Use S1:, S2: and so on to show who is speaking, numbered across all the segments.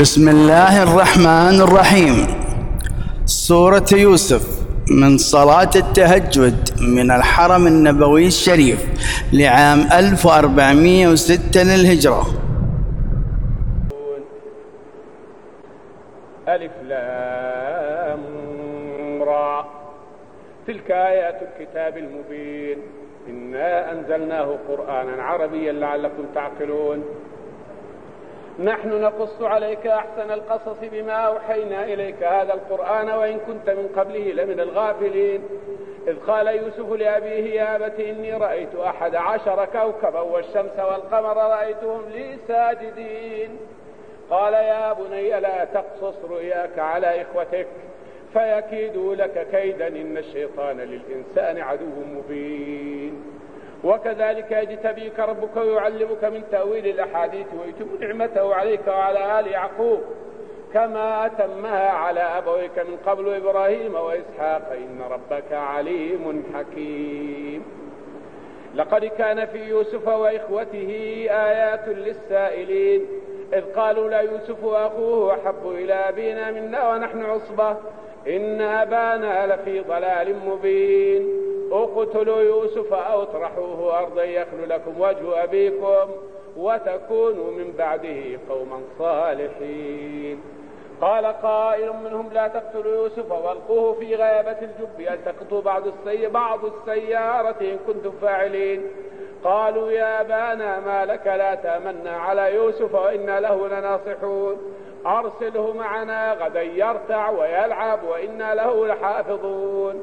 S1: بسم الله الرحمن الرحيم سورة يوسف من صلاة التهجد من الحرم النبوي الشريف لعام 1406 للهجرة ألف لام را تلك آيات الكتاب المبين إنا أنزلناه قرآنا عربيا لعلكم تعقلون نحن نقص عليك أحسن القصص بما أوحينا إليك هذا القرآن وإن كنت من قبله لمن الغافلين إذ قال يوسف لأبيه يا أبت إني رأيت أحد عشر كوكبا والشمس والقمر رأيتهم لي ساجدين قال يا بني لا تقصص رؤياك على إخوتك فيكيدوا لك كيدا إن الشيطان للإنسان عدو مبين وكذلك يجتبيك ربك ويعلمك من تأويل الأحاديث ويتم نعمته عليك وعلى آل يعقوب كما أتمها على أبويك من قبل إبراهيم وإسحاق إن ربك عليم حكيم لقد كان في يوسف وإخوته آيات للسائلين إذ قالوا لا يوسف وأخوه أحب إلى أبينا منا ونحن عصبة إن أبانا لفي ضلال مبين اقتلوا يوسف أو اطرحوه أرضا يخل لكم وجه أبيكم وتكونوا من بعده قوما صالحين قال قائل منهم لا تقتلوا يوسف والقوه في غيابة الجب يلتقطوا بعض السي بعض السيارة إن كنتم فاعلين قالوا يا أبانا ما لك لا تأمنا على يوسف وإنا له لناصحون أرسله معنا غدا يرتع ويلعب وإنا له لحافظون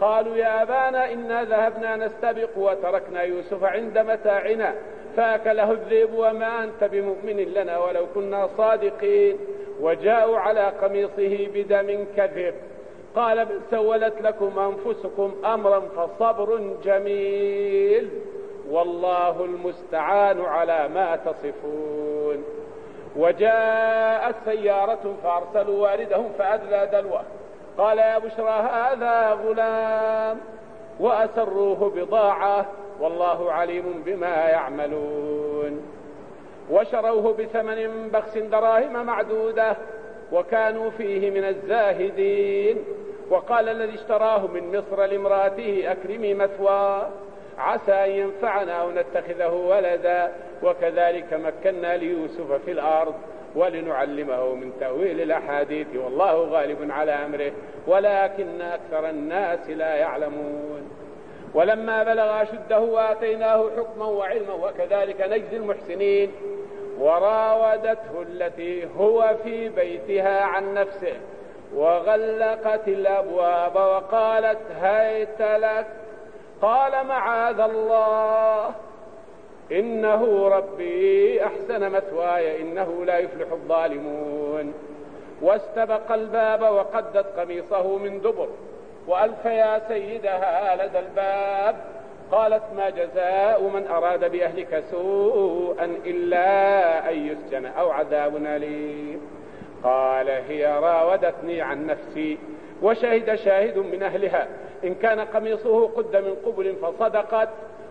S1: قالوا يا أبانا إنا ذهبنا نستبق وتركنا يوسف عند متاعنا فأكله الذئب وما أنت بمؤمن لنا ولو كنا صادقين وجاءوا على قميصه بدم كذب قال بل سولت لكم أنفسكم أمرا فصبر جميل والله المستعان على ما تصفون وجاءت سيارة فأرسلوا والدهم فأدلى دلوه قال يا بشرى هذا غلام وأسروه بضاعة والله عليم بما يعملون وشروه بثمن بخس دراهم معدودة وكانوا فيه من الزاهدين وقال الذي اشتراه من مصر لامراته أكرمي مثواه عسى أن ينفعنا أو نتخذه ولدا وكذلك مكنا ليوسف في الأرض ولنعلمه من تأويل الأحاديث والله غالب على أمره ولكن أكثر الناس لا يعلمون ولما بلغ أشده وآتيناه حكما وعلما وكذلك نجزي المحسنين وراودته التي هو في بيتها عن نفسه وغلقت الأبواب وقالت هيت لك قال معاذ الله إنه ربي أحسن مثواي إنه لا يفلح الظالمون واستبق الباب وقدت قميصه من دبر وألف يا سيدها لدى الباب قالت ما جزاء من أراد بأهلك سوءا إلا أن يسجن أو عذاب أليم قال هي راودتني عن نفسي وشهد شاهد من أهلها إن كان قميصه قد من قبل فصدقت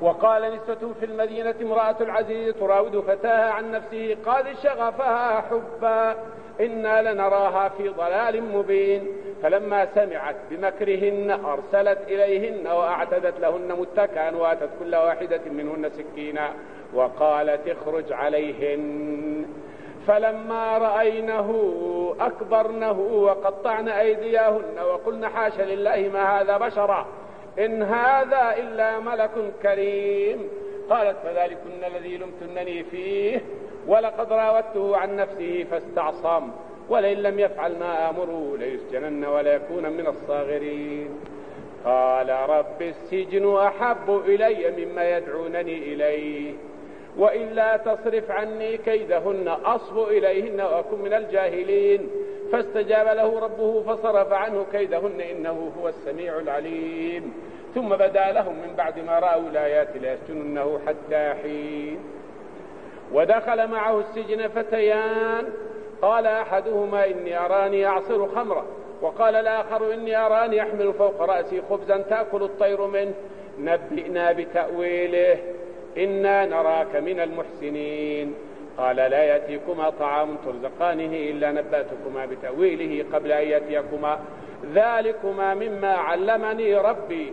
S1: وقال نسوة في المدينة امرأة العزيز تراود فتاها عن نفسه قد شغفها حبا إنا لنراها في ضلال مبين فلما سمعت بمكرهن أرسلت إليهن وأعتدت لهن متكئا وآتت كل واحدة منهن سكينا وقالت اخرج عليهن فلما رأينه أكبرنه وقطعن أيديهن وقلن حاش لله ما هذا بشرا إن هذا إلا ملك كريم قالت فذلكن الذي لمتنني فيه ولقد راودته عن نفسه فاستعصم ولئن لم يفعل ما آمره ليسجنن وليكون من الصاغرين قال رب السجن أحب إلي مما يدعونني إليه وإلا تصرف عني كيدهن أصب إليهن وأكن من الجاهلين فاستجاب له ربه فصرف عنه كيدهن إنه هو السميع العليم ثم بدا لهم من بعد ما رأوا الآيات ليسجننه حتى حين ودخل معه السجن فتيان قال أحدهما إني أراني أعصر خمرة وقال الآخر إني أراني أحمل فوق رأسي خبزا تأكل الطير منه نبئنا بتأويله إنا نراك من المحسنين قال لا يأتيكما طعام ترزقانه إلا نبأتكما بتأويله قبل أن يأتيكما ذلكما مما علمني ربي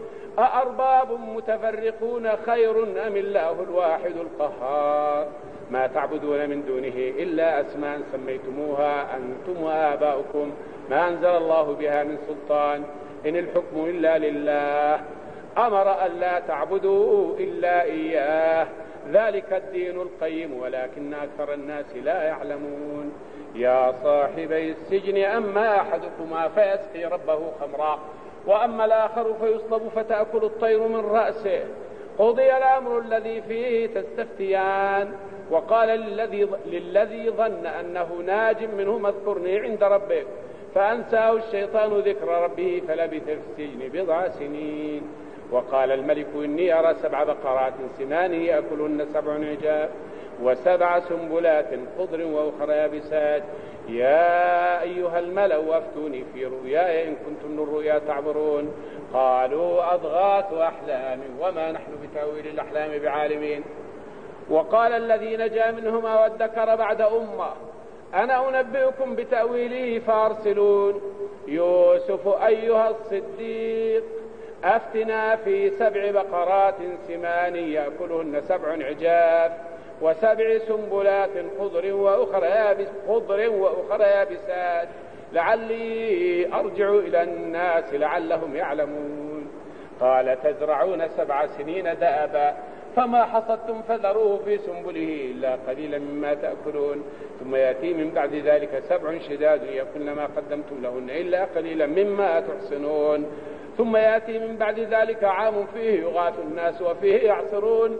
S1: أأرباب متفرقون خير أم الله الواحد القهار ما تعبدون من دونه إلا أسماء سميتموها أنتم وآباؤكم ما أنزل الله بها من سلطان إن الحكم إلا لله أمر أن لا تعبدوا إلا إياه ذلك الدين القيم ولكن أكثر الناس لا يعلمون يا صاحبي السجن أما أحدكما فيسقي ربه خمرا وأما الآخر فيصلب فتأكل الطير من رأسه قضي الأمر الذي فيه تستفتيان وقال للذي, للذي ظن أنه ناج منهما اذكرني عند ربك فأنساه الشيطان ذكر ربه فلبث في السجن بضع سنين وقال الملك إني أرى سبع بقرات سمان يأكلن سبع عجاب وسبع سنبلات خضر وأخرى يابسات يا أيها الملأ وافتوني في رؤياي إن كنتم للرؤيا تعبرون قالوا أضغاث أحلام وما نحن بتأويل الأحلام بعالمين وقال الذي نجا منهما وادكر بعد أمة أنا أنبئكم بتأويله فأرسلون يوسف أيها الصديق أفتنا في سبع بقرات سمان يأكلهن سبع عجاف وسبع سنبلات خضر وأخرى يابس خضر وأخرى يابسات لعلي أرجع إلى الناس لعلهم يعلمون قال تزرعون سبع سنين دأبا فما حصدتم فذروه في سنبله إلا قليلا مما تأكلون ثم يأتي من بعد ذلك سبع شداد يكن ما قدمتم لهن إلا قليلا مما تحصنون ثم يأتي من بعد ذلك عام فيه يغاث الناس وفيه يعصرون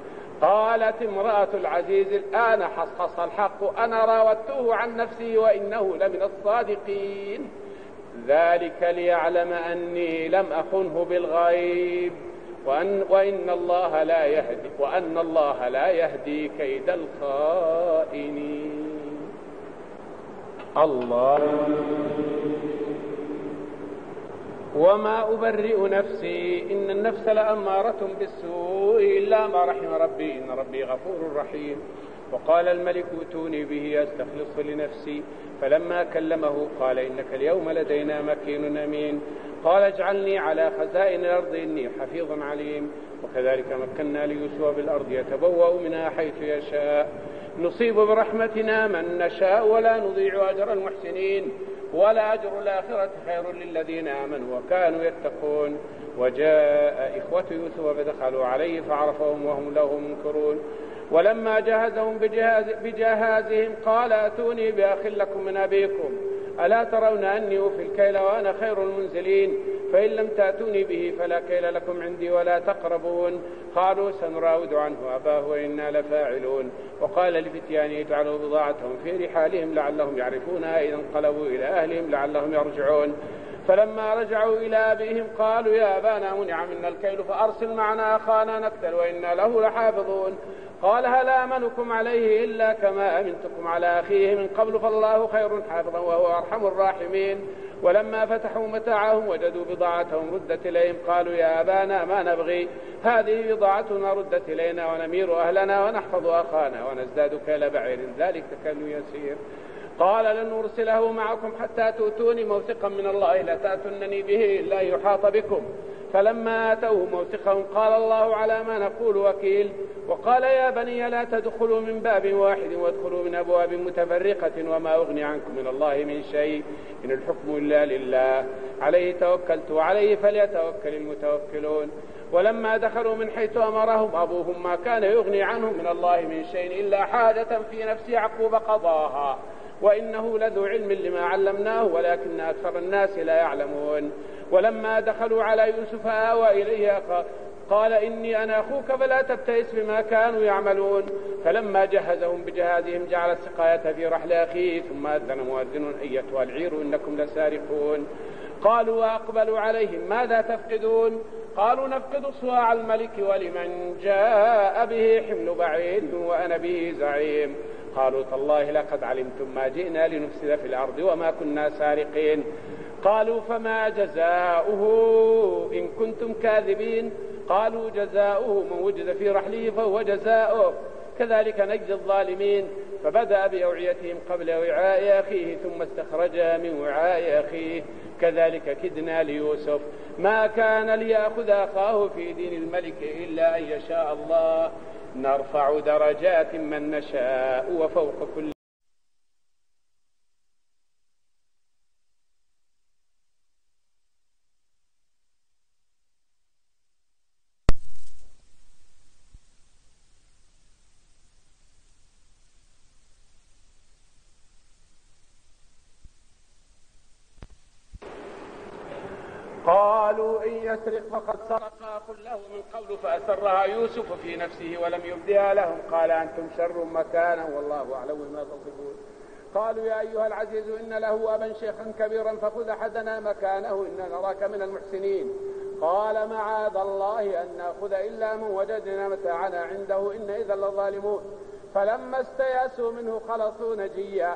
S1: قالت امرأة العزيز الآن حصحص الحق أنا راودته عن نفسي وإنه لمن الصادقين ذلك ليعلم أني لم أخنه بالغيب وأن, وإن الله لا يهدي وأن الله لا يهدي كيد الخائنين الله وما أبرئ نفسي إن النفس لأمارة بالسوء إلا ما رحم ربي إن ربي غفور رحيم وقال الملك اتوني به أستخلصه لنفسي فلما كلمه قال إنك اليوم لدينا مكين أمين قال اجعلني على خزائن الأرض إني حفيظ عليم وكذلك مكنا ليوسف بالأرض يتبوأ منها حيث يشاء نصيب برحمتنا من نشاء ولا نضيع أجر المحسنين ولأجر الآخرة خير للذين آمنوا وكانوا يتقون وجاء إخوة يوسف فدخلوا عليه فعرفهم وهم له منكرون ولما جهزهم بجهاز بجهازهم قال أتوني بأخ لكم من أبيكم ألا ترون أني أوفي الكيل وأنا خير المنزلين فإن لم تأتوني به فلا كيل لكم عندي ولا تقربون قالوا سنراود عنه أباه وإنا لفاعلون وقال لفتيانه اجعلوا بضاعتهم في رحالهم لعلهم يعرفونها إذا انقلبوا إلى أهلهم لعلهم يرجعون فلما رجعوا إلى أبيهم قالوا يا أبانا منع منا الكيل فأرسل معنا أخانا نكتل وإنا له لحافظون قال هل آمنكم عليه إلا كما أمنتكم على أخيه من قبل فالله خير حافظا وهو أرحم الراحمين ولما فتحوا متاعهم وجدوا بضاعتهم ردت إليهم قالوا يا أبانا ما نبغي هذه بضاعتنا ردت إلينا ونمير أهلنا ونحفظ أخانا ونزداد كيل بعير ذلك كان يسير قال لن أرسله معكم حتى تؤتوني موثقا من الله تاتونني به إلا يحاط بكم فلما آتوه موثقهم قال الله على ما نقول وكيل وقال يا بني لا تدخلوا من باب واحد وادخلوا من أبواب متفرقة وما أغني عنكم من الله من شيء إن الحكم إلا لله عليه توكلت وعليه فليتوكل المتوكلون ولما دخلوا من حيث أمرهم أبوهم ما كان يغني عنهم من الله من شيء إلا حاجة في نفس يعقوب قضاها وإنه لذو علم لما علمناه ولكن أكثر الناس لا يعلمون ولما دخلوا على يوسف آوى إليه قال إني أنا أخوك فلا تبتئس بما كانوا يعملون فلما جهزهم بجهازهم جعل السقاية في رحل أخيه ثم أذن مؤذن أيتها العير إنكم لسارقون قالوا وأقبلوا عليهم ماذا تفقدون قالوا نفقد صواع الملك ولمن جاء به حمل بعيد وأنا به زعيم قالوا تالله لقد علمتم ما جئنا لنفسد في الأرض وما كنا سارقين قالوا فما جزاؤه إن كنتم كاذبين قالوا جزاؤه من وجد في رحله فهو جزاؤه كذلك نجزي الظالمين فبدأ بأوعيتهم قبل وعاء أخيه ثم استخرجها من وعاء أخيه كذلك كدنا ليوسف ما كان ليأخذ أخاه في دين الملك إلا أن يشاء الله نرفع درجات من نشاء وفوق كل وقد سرق قل له من قول فأسرها يوسف في نفسه ولم يبدها لهم قال أنتم شر مكانا والله أعلم بما تصفون قالوا يا أيها العزيز إن له أبا شيخا كبيرا فخذ أحدنا مكانه إن نراك من المحسنين قال معاذ الله أن نأخذ إلا من وجدنا متاعنا عنده إن إذا لظالمون فلما استيأسوا منه خلصوا نجيا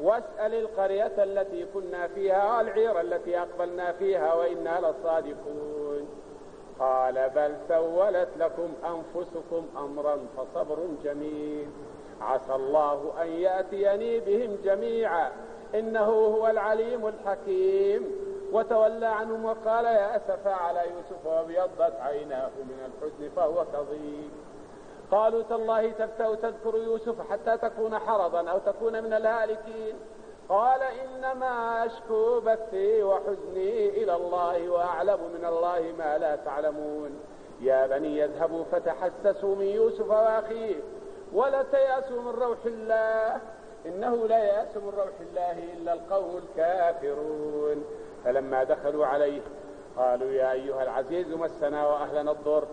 S1: واسأل القرية التي كنا فيها والعير التي أقبلنا فيها وإنا لصادقون قال بل سولت لكم أنفسكم أمرا فصبر جميل عسى الله أن يأتيني بهم جميعا إنه هو العليم الحكيم وتولى عنهم وقال يا أسفا على يوسف وابيضت عيناه من الحزن فهو كظيم قالوا تالله تفتأ تذكر يوسف حتى تكون حرضا أو تكون من الهالكين قال إنما أشكو بثي وحزني إلى الله وأعلم من الله ما لا تعلمون يا بني اذهبوا فتحسسوا من يوسف وأخيه ولا تيأسوا من روح الله إنه لا يأس من روح الله إلا القوم الكافرون فلما دخلوا عليه قالوا يا أيها العزيز مسنا وأهلنا الضر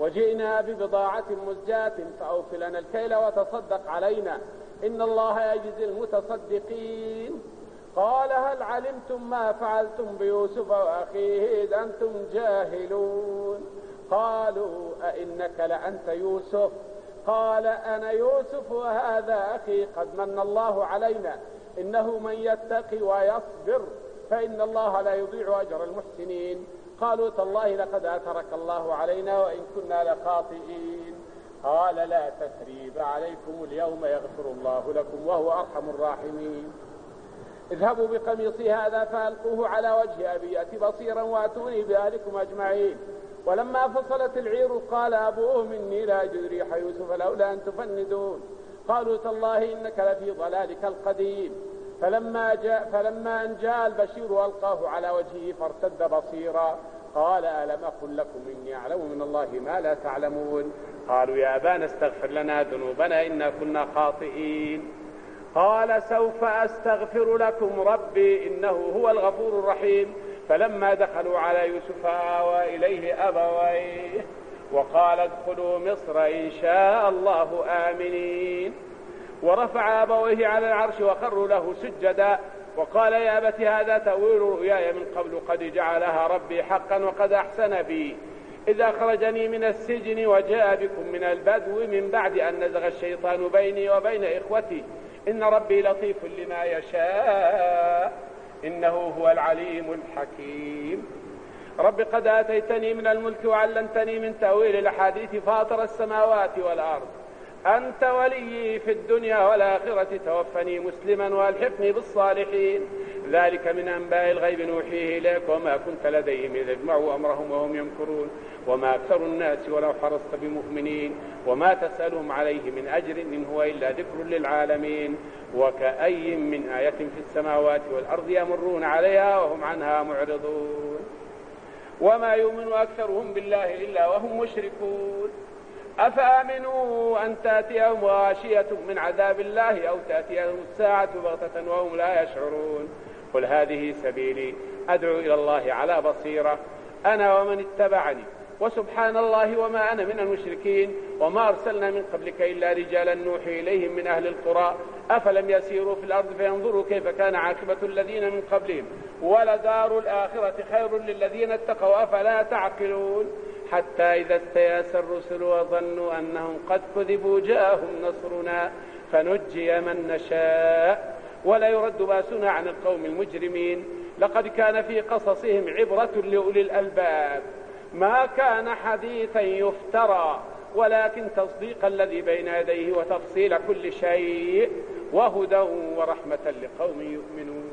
S1: وجئنا ببضاعة مزجاة فأوف لنا الكيل وتصدق علينا إن الله يجزي المتصدقين قال هل علمتم ما فعلتم بيوسف وأخيه إذ أنتم جاهلون قالوا أئنك لأنت يوسف قال أنا يوسف وهذا أخي قد من الله علينا إنه من يتقي ويصبر فإن الله لا يضيع أجر المحسنين قالوا تالله لقد أثرك الله علينا وإن كنا لخاطئين قال لا تثريب عليكم اليوم يغفر الله لكم وهو أرحم الراحمين اذهبوا بقميصي هذا فألقوه على وجه أبي بصيرا وأتوني بأهلكم أجمعين ولما فصلت العير قال أبوه مني لا أجد ريح يوسف لولا أن تفندون قالوا تالله إنك لفي ضلالك القديم فلما, جاء فلما أن جاء البشير ألقاه على وجهه فارتد بصيرا قال ألم أقل لكم إني أعلم من الله ما لا تعلمون قالوا يا أبانا استغفر لنا ذنوبنا إنا كنا خاطئين قال سوف أستغفر لكم ربي إنه هو الغفور الرحيم فلما دخلوا على يوسف آوى إليه أبويه وقال ادخلوا مصر إن شاء الله آمنين ورفع أبويه على العرش وخروا له سجدا وقال يا أبت هذا تأويل رؤياي من قبل قد جعلها ربي حقا وقد أحسن بي إذ أخرجني من السجن وجاء بكم من البدو من بعد أن نزغ الشيطان بيني وبين إخوتي إن ربي لطيف لما يشاء إنه هو العليم الحكيم رب قد آتيتني من الملك وعلمتني من تأويل الأحاديث فاطر السماوات والأرض أنت وليي في الدنيا والآخرة توفني مسلما والحقني بالصالحين ذلك من أنباء الغيب نوحيه إليك وما كنت لديهم إذ اجمعوا أمرهم وهم يمكرون وما أكثر الناس ولو حرصت بمؤمنين وما تسألهم عليه من أجر إن هو إلا ذكر للعالمين وكأي من آية في السماوات والأرض يمرون عليها وهم عنها معرضون وما يؤمن أكثرهم بالله إلا وهم مشركون أفأمنوا أن تأتيهم غاشية من عذاب الله أو تأتيهم الساعة بغتة وهم لا يشعرون قل هذه سبيلي أدعو إلى الله على بصيرة أنا ومن اتبعني وسبحان الله وما أنا من المشركين وما أرسلنا من قبلك إلا رجالا نوحي إليهم من أهل القرى أفلم يسيروا في الأرض فينظروا كيف كان عاقبة الذين من قبلهم ولدار الآخرة خير للذين اتقوا أفلا تعقلون حتى إذا استياس الرسل وظنوا أنهم قد كذبوا جاءهم نصرنا فنجي من نشاء ولا يرد باسنا عن القوم المجرمين لقد كان في قصصهم عبرة لأولي الألباب ما كان حديثا يفترى ولكن تصديق الذي بين يديه وتفصيل كل شيء وهدى ورحمة لقوم يؤمنون